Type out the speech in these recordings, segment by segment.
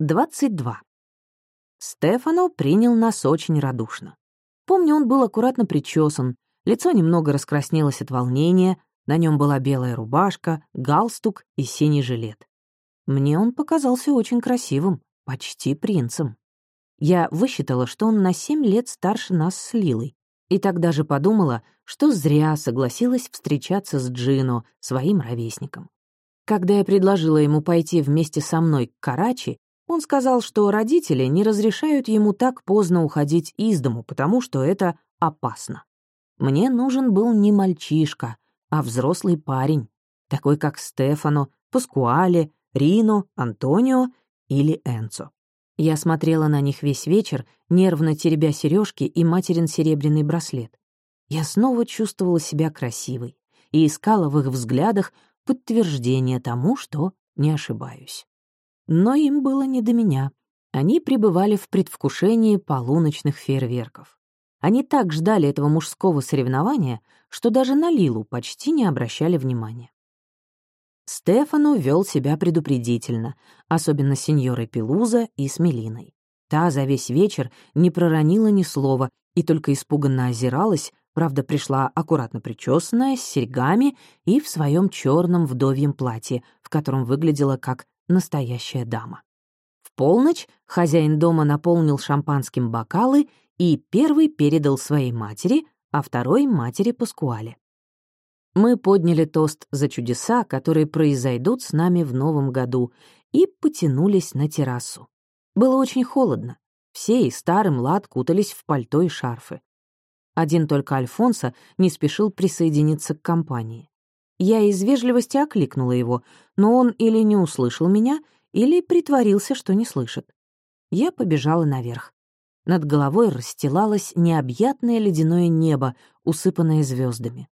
22. Стефано принял нас очень радушно. Помню, он был аккуратно причесан, лицо немного раскраснелось от волнения, на нем была белая рубашка, галстук и синий жилет. Мне он показался очень красивым, почти принцем. Я высчитала, что он на семь лет старше нас с Лилой, и тогда же подумала, что зря согласилась встречаться с Джино, своим ровесником. Когда я предложила ему пойти вместе со мной к Карачи, он сказал, что родители не разрешают ему так поздно уходить из дому, потому что это опасно. Мне нужен был не мальчишка, а взрослый парень, такой как Стефано, Паскуале, Рино, Антонио или Энцо. Я смотрела на них весь вечер, нервно теребя сережки и материн серебряный браслет. Я снова чувствовала себя красивой и искала в их взглядах подтверждение тому, что не ошибаюсь. Но им было не до меня. Они пребывали в предвкушении полуночных фейерверков. Они так ждали этого мужского соревнования, что даже на Лилу почти не обращали внимания. Стефану вел себя предупредительно, особенно сеньорой Пелуза и с Мелиной. Та за весь вечер не проронила ни слова и только испуганно озиралась, правда, пришла аккуратно причесанная, с серьгами и в своем черном вдовьем платье, в котором выглядела как настоящая дама. В полночь хозяин дома наполнил шампанским бокалы и первый передал своей матери, а второй — матери Паскуале. Мы подняли тост за чудеса, которые произойдут с нами в новом году, и потянулись на террасу. Было очень холодно. Все и старый млад кутались в пальто и шарфы. Один только Альфонсо не спешил присоединиться к компании. Я из вежливости окликнула его, но он или не услышал меня, или притворился, что не слышит. Я побежала наверх. Над головой расстилалось необъятное ледяное небо, усыпанное звездами.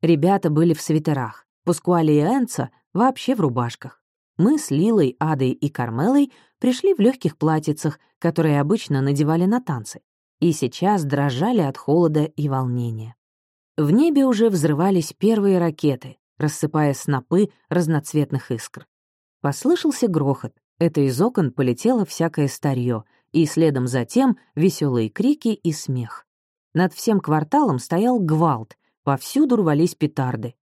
Ребята были в свитерах, Пускуали и Энца вообще в рубашках. Мы с Лилой, Адой и Кармелой пришли в легких платьицах, которые обычно надевали на танцы, и сейчас дрожали от холода и волнения. В небе уже взрывались первые ракеты, рассыпая снопы разноцветных искр. Послышался грохот, это из окон полетело всякое старье, и следом за тем веселые крики и смех. Над всем кварталом стоял гвалт, Повсюду рвались петарды.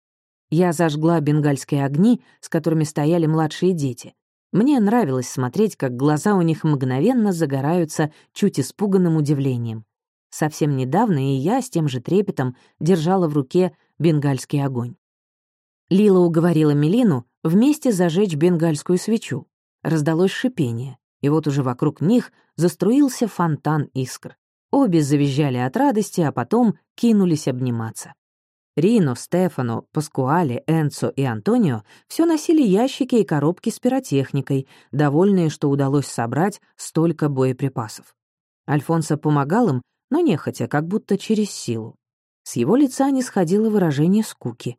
Я зажгла бенгальские огни, с которыми стояли младшие дети. Мне нравилось смотреть, как глаза у них мгновенно загораются чуть испуганным удивлением. Совсем недавно и я с тем же трепетом держала в руке бенгальский огонь. Лила уговорила Мелину вместе зажечь бенгальскую свечу. Раздалось шипение, и вот уже вокруг них заструился фонтан искр. Обе завизжали от радости, а потом кинулись обниматься. Рино, Стефано, Паскуале, Энцо и Антонио все носили ящики и коробки с пиротехникой, довольные, что удалось собрать столько боеприпасов. Альфонсо помогал им, но нехотя, как будто через силу. С его лица не сходило выражение скуки.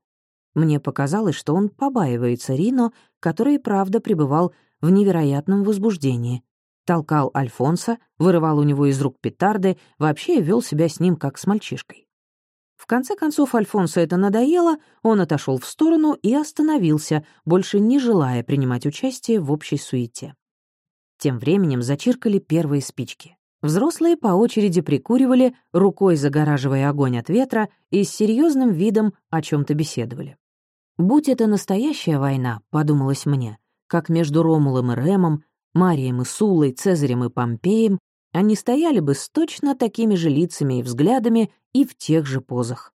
Мне показалось, что он побаивается Рино, который, правда, пребывал в невероятном возбуждении. Толкал Альфонса, вырывал у него из рук петарды, вообще вел себя с ним как с мальчишкой. В конце концов Альфонсо это надоело, он отошел в сторону и остановился, больше не желая принимать участие в общей суете. Тем временем зачиркали первые спички. Взрослые по очереди прикуривали, рукой загораживая огонь от ветра, и с серьезным видом о чем то беседовали. «Будь это настоящая война», — подумалось мне, как между Ромулом и Ремом, Марием и Сулой, Цезарем и Помпеем, они стояли бы с точно такими же лицами и взглядами и в тех же позах.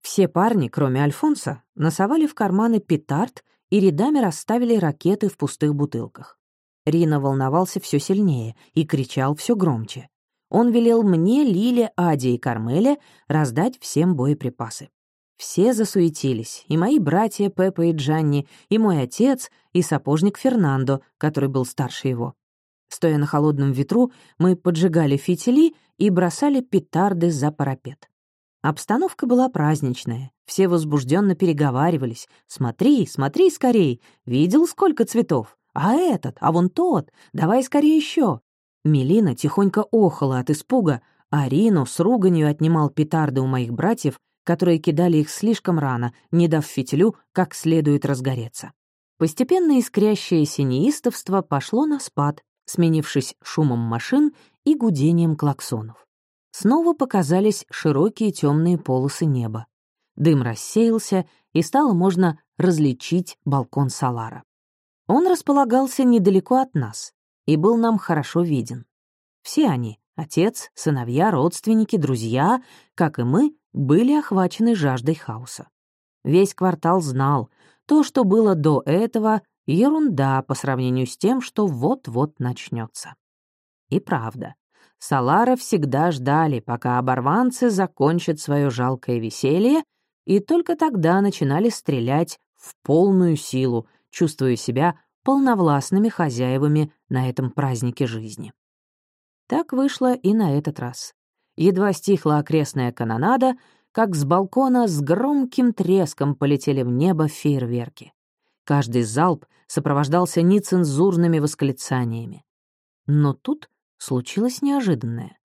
Все парни, кроме Альфонса, носовали в карманы петард и рядами расставили ракеты в пустых бутылках. Рина волновался все сильнее и кричал все громче. Он велел мне, Лиле, Аде и Кармеле раздать всем боеприпасы. Все засуетились, и мои братья Пеппа и Джанни, и мой отец, и сапожник Фернандо, который был старше его. Стоя на холодном ветру, мы поджигали фитили и бросали петарды за парапет. Обстановка была праздничная, все возбужденно переговаривались. «Смотри, смотри скорей! Видел, сколько цветов? А этот, а вон тот! Давай скорее еще!» Мелина тихонько охала от испуга, а Рину с руганью отнимал петарды у моих братьев, которые кидали их слишком рано, не дав фитилю как следует разгореться. Постепенно искрящееся неистовство пошло на спад, сменившись шумом машин и гудением клаксонов. Снова показались широкие темные полосы неба. Дым рассеялся, и стало можно различить балкон Салара. Он располагался недалеко от нас и был нам хорошо виден. Все они — отец, сыновья, родственники, друзья, как и мы, были охвачены жаждой хаоса. Весь квартал знал, то, что было до этого, ерунда по сравнению с тем, что вот-вот начнется. И правда, Салара всегда ждали, пока оборванцы закончат свое жалкое веселье, и только тогда начинали стрелять в полную силу, чувствуя себя полновластными хозяевами на этом празднике жизни. Так вышло и на этот раз. Едва стихла окрестная канонада, как с балкона с громким треском полетели в небо фейерверки. Каждый залп сопровождался нецензурными восклицаниями. Но тут случилось неожиданное.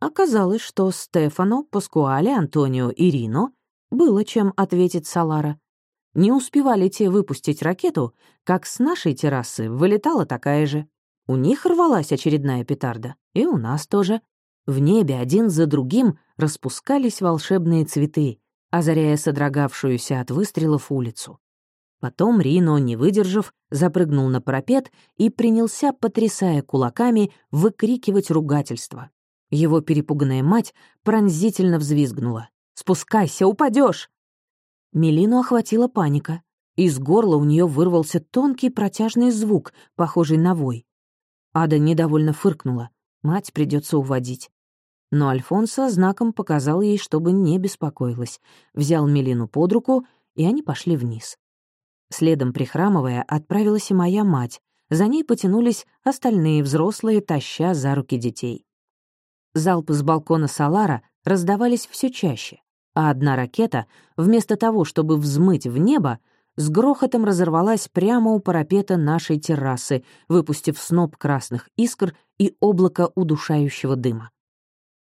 Оказалось, что Стефано, Паскуале, Антонио и Рино было чем ответить Салара. Не успевали те выпустить ракету, как с нашей террасы вылетала такая же. У них рвалась очередная петарда, и у нас тоже. В небе один за другим распускались волшебные цветы, озаряя содрогавшуюся от выстрелов улицу. Потом Рино, не выдержав, запрыгнул на парапет и принялся, потрясая кулаками, выкрикивать ругательство. Его перепуганная мать пронзительно взвизгнула. «Спускайся, упадешь! Мелину охватила паника. Из горла у нее вырвался тонкий протяжный звук, похожий на вой. Ада недовольно фыркнула. Мать придется уводить. Но Альфонсо знаком показал ей, чтобы не беспокоилась, взял Мелину под руку, и они пошли вниз. Следом, прихрамывая, отправилась и моя мать. За ней потянулись остальные взрослые, таща за руки детей. Залпы с балкона Салара раздавались все чаще, а одна ракета, вместо того, чтобы взмыть в небо, с грохотом разорвалась прямо у парапета нашей террасы, выпустив сноп красных искр и облако удушающего дыма.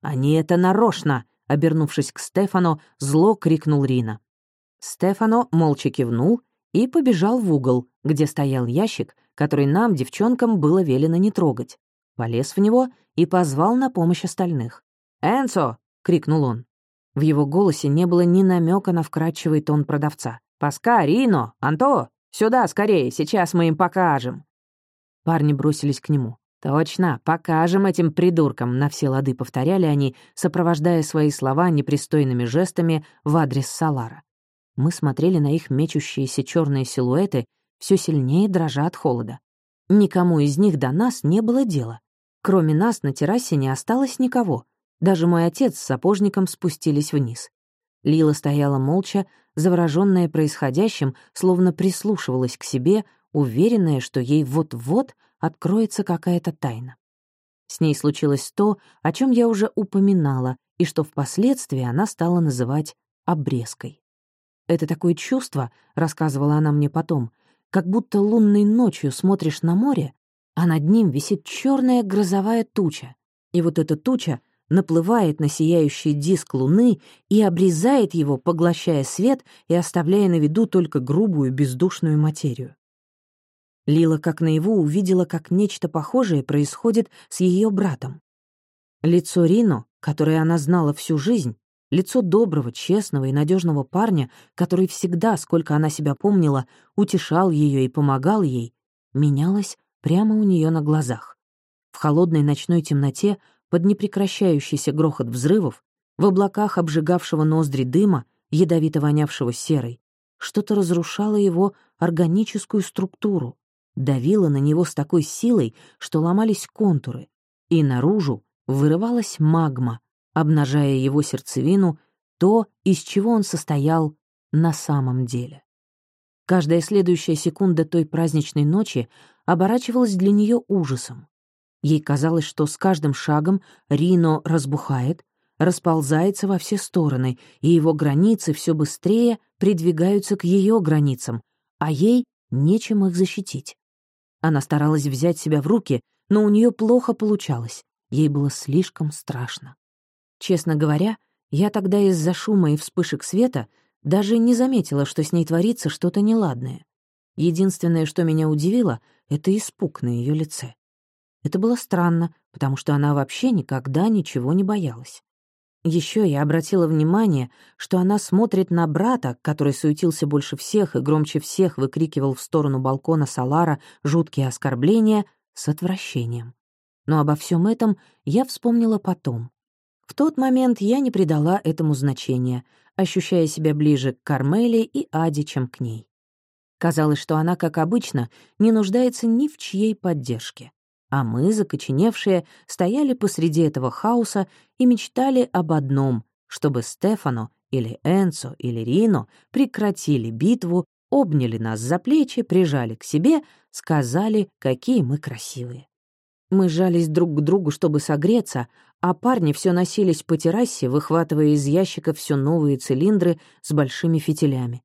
«Они это нарочно!» — обернувшись к Стефану, зло крикнул Рина. Стефано молча кивнул и побежал в угол, где стоял ящик, который нам, девчонкам, было велено не трогать. Полез в него и позвал на помощь остальных. «Энцо!» — крикнул он. В его голосе не было ни намека на вкрадчивый тон продавца. «Паска, Рино, Анто, сюда скорее, сейчас мы им покажем!» Парни бросились к нему. «Точно, покажем этим придуркам», — на все лады повторяли они, сопровождая свои слова непристойными жестами в адрес Салара. Мы смотрели на их мечущиеся черные силуэты, все сильнее дрожа от холода. Никому из них до нас не было дела. Кроме нас на террасе не осталось никого. Даже мой отец с сапожником спустились вниз. Лила стояла молча, заворожённая происходящим, словно прислушивалась к себе, уверенная, что ей вот-вот откроется какая-то тайна. С ней случилось то, о чем я уже упоминала, и что впоследствии она стала называть обрезкой. Это такое чувство, рассказывала она мне потом, как будто лунной ночью смотришь на море, а над ним висит черная грозовая туча, и вот эта туча наплывает на сияющий диск луны и обрезает его, поглощая свет и оставляя на виду только грубую бездушную материю. Лила как наяву увидела, как нечто похожее происходит с ее братом. Лицо Рино, которое она знала всю жизнь, лицо доброго, честного и надежного парня, который всегда, сколько она себя помнила, утешал ее и помогал ей, менялось прямо у нее на глазах. В холодной ночной темноте, под непрекращающийся грохот взрывов, в облаках обжигавшего ноздри дыма, ядовито вонявшего серой, что-то разрушало его органическую структуру, давила на него с такой силой, что ломались контуры, и наружу вырывалась магма, обнажая его сердцевину, то, из чего он состоял на самом деле. Каждая следующая секунда той праздничной ночи оборачивалась для нее ужасом. Ей казалось, что с каждым шагом Рино разбухает, расползается во все стороны, и его границы все быстрее придвигаются к ее границам, а ей нечем их защитить. Она старалась взять себя в руки, но у нее плохо получалось. Ей было слишком страшно. Честно говоря, я тогда из-за шума и вспышек света даже не заметила, что с ней творится что-то неладное. Единственное, что меня удивило, — это испуг на ее лице. Это было странно, потому что она вообще никогда ничего не боялась. Еще я обратила внимание, что она смотрит на брата, который суетился больше всех и громче всех выкрикивал в сторону балкона Салара жуткие оскорбления, с отвращением. Но обо всем этом я вспомнила потом. В тот момент я не придала этому значения, ощущая себя ближе к Кармеле и Аде, чем к ней. Казалось, что она, как обычно, не нуждается ни в чьей поддержке. А мы, закоченевшие, стояли посреди этого хаоса и мечтали об одном, чтобы Стефано или Энцо или Рино прекратили битву, обняли нас за плечи, прижали к себе, сказали, какие мы красивые. Мы жались друг к другу, чтобы согреться, а парни все носились по террасе, выхватывая из ящика все новые цилиндры с большими фитилями.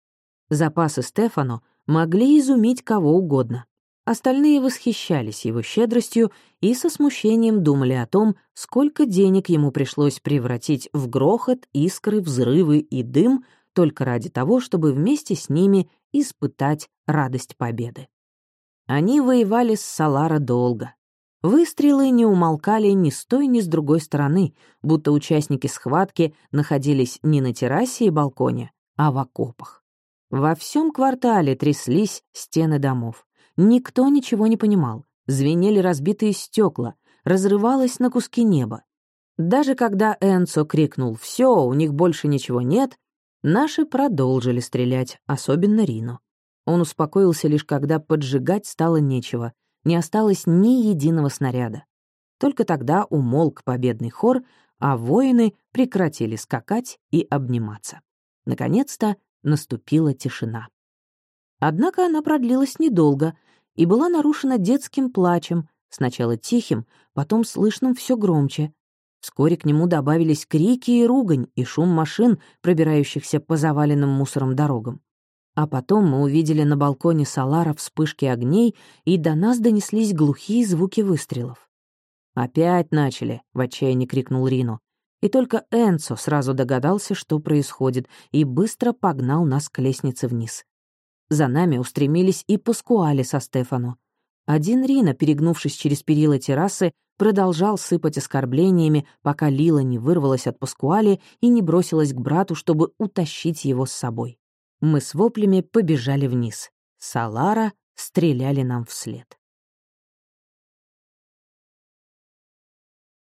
Запасы Стефано могли изумить кого угодно. Остальные восхищались его щедростью и со смущением думали о том, сколько денег ему пришлось превратить в грохот, искры, взрывы и дым только ради того, чтобы вместе с ними испытать радость победы. Они воевали с Салара долго. Выстрелы не умолкали ни с той, ни с другой стороны, будто участники схватки находились не на террасе и балконе, а в окопах. Во всем квартале тряслись стены домов. Никто ничего не понимал. Звенели разбитые стекла, разрывалось на куски неба. Даже когда Энцо крикнул «Все, у них больше ничего нет», наши продолжили стрелять, особенно Рино. Он успокоился лишь когда поджигать стало нечего, не осталось ни единого снаряда. Только тогда умолк победный хор, а воины прекратили скакать и обниматься. Наконец-то наступила тишина. Однако она продлилась недолго, и была нарушена детским плачем, сначала тихим, потом слышным все громче. Вскоре к нему добавились крики и ругань, и шум машин, пробирающихся по заваленным мусором дорогам. А потом мы увидели на балконе Салара вспышки огней, и до нас донеслись глухие звуки выстрелов. «Опять начали!» — в отчаянии крикнул Рино. И только Энцо сразу догадался, что происходит, и быстро погнал нас к лестнице вниз. За нами устремились и Паскуали со Стефану. Один Рина, перегнувшись через перила террасы, продолжал сыпать оскорблениями, пока Лила не вырвалась от Паскуали и не бросилась к брату, чтобы утащить его с собой. Мы с воплями побежали вниз. Салара стреляли нам вслед.